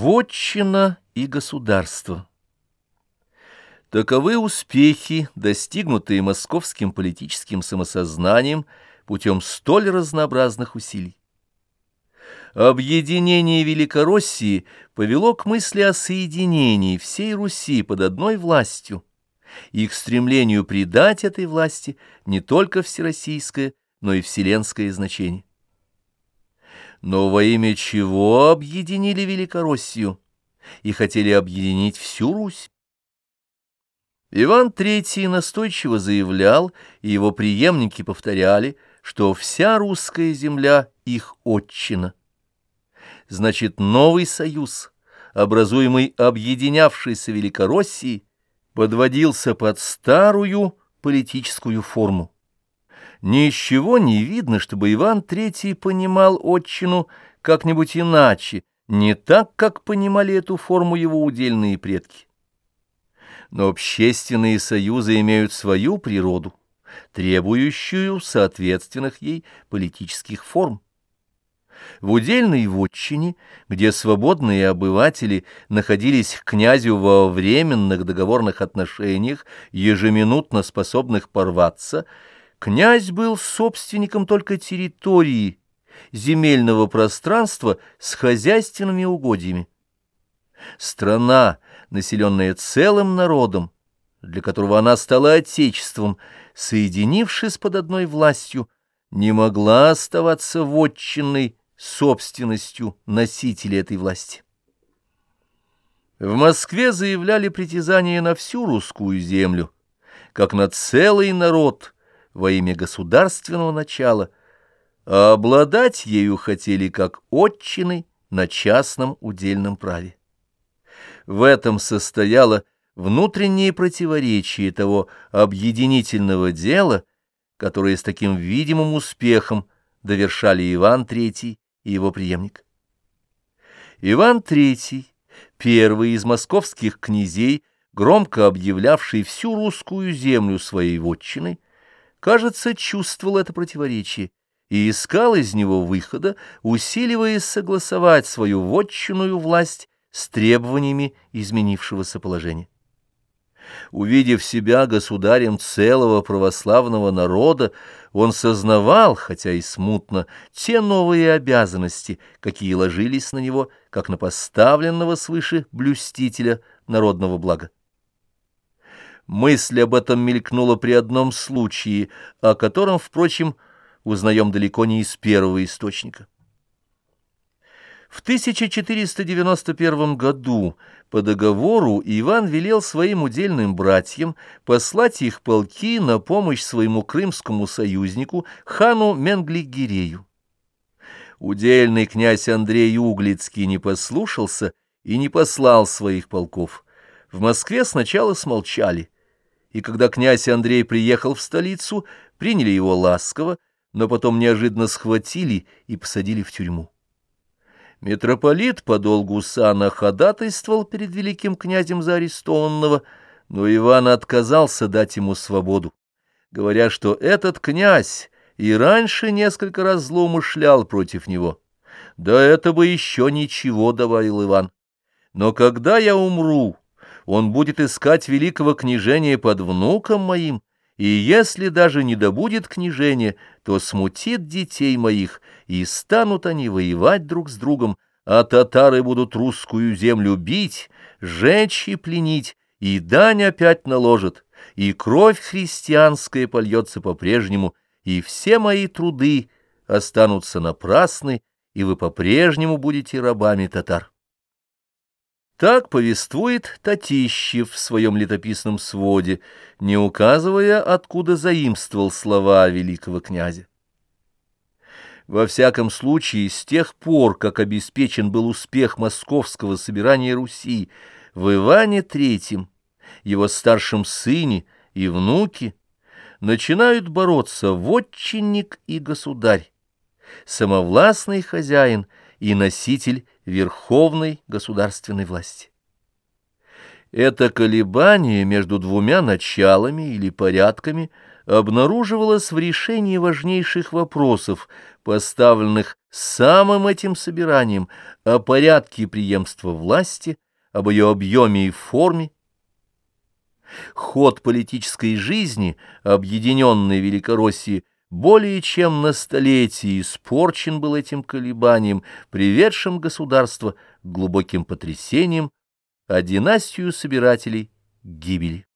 Вотчина и государство. Таковы успехи, достигнутые московским политическим самосознанием путем столь разнообразных усилий. Объединение Великороссии повело к мысли о соединении всей Руси под одной властью и к стремлению придать этой власти не только всероссийское, но и вселенское значение. Но во имя чего объединили Великороссию и хотели объединить всю Русь? Иван III настойчиво заявлял, и его преемники повторяли, что вся русская земля — их отчина. Значит, новый союз, образуемый объединявшейся Великороссией, подводился под старую политическую форму. Ничего не видно, чтобы Иван III понимал отчину как-нибудь иначе, не так, как понимали эту форму его удельные предки. Но общественные союзы имеют свою природу, требующую соответственных ей политических форм. В удельной вотчине, где свободные обыватели находились к князю во временных договорных отношениях, ежеминутно способных порваться, Князь был собственником только территории, земельного пространства с хозяйственными угодьями. Страна, населенная целым народом, для которого она стала отечеством, соединившись под одной властью, не могла оставаться вотчинной собственностью носителя этой власти. В Москве заявляли притязания на всю русскую землю, как на целый народ – во имя государственного начала, а обладать ею хотели как отчиной на частном удельном праве. В этом состояло внутреннее противоречие того объединительного дела, которое с таким видимым успехом довершали Иван III и его преемник. Иван III, первый из московских князей, громко объявлявший всю русскую землю своей вотчиной, кажется, чувствовал это противоречие и искал из него выхода, усиливаясь согласовать свою вотчинную власть с требованиями изменившегося положения. Увидев себя государем целого православного народа, он сознавал, хотя и смутно, те новые обязанности, какие ложились на него, как на поставленного свыше блюстителя народного блага. Мысль об этом мелькнула при одном случае, о котором, впрочем, узнаем далеко не из первого источника. В 1491 году по договору Иван велел своим удельным братьям послать их полки на помощь своему крымскому союзнику хану Менгли-Гирею. Удельный князь Андрей Углицкий не послушался и не послал своих полков. В Москве сначала смолчали – и когда князь Андрей приехал в столицу, приняли его ласково, но потом неожиданно схватили и посадили в тюрьму. Митрополит по долгу сана ходатайствовал перед великим князем за арестованного, но Иван отказался дать ему свободу, говоря, что этот князь и раньше несколько раз злоумышлял против него. «Да это бы еще ничего», — добавил Иван. «Но когда я умру, он будет искать великого княжения под внуком моим, и если даже не добудет княжения, то смутит детей моих, и станут они воевать друг с другом, а татары будут русскую землю бить, жечь и пленить, и дань опять наложат, и кровь христианская польется по-прежнему, и все мои труды останутся напрасны, и вы по-прежнему будете рабами татар. Так повествует Татищев в своем летописном своде, не указывая, откуда заимствовал слова великого князя. Во всяком случае, с тех пор, как обеспечен был успех московского собирания Руси, в Иване Третьем, его старшем сыне и внуке, начинают бороться вотчинник и государь, самовластный хозяин и носитель верховной государственной власти. Это колебание между двумя началами или порядками обнаруживалось в решении важнейших вопросов, поставленных самым этим собиранием о порядке преемства власти, об ее объеме и форме. Ход политической жизни объединенной Великороссии более чем на столетие испорчен был этим колебанием, приведшим государство к глубоким потрясениям, а династию собирателей — гибели.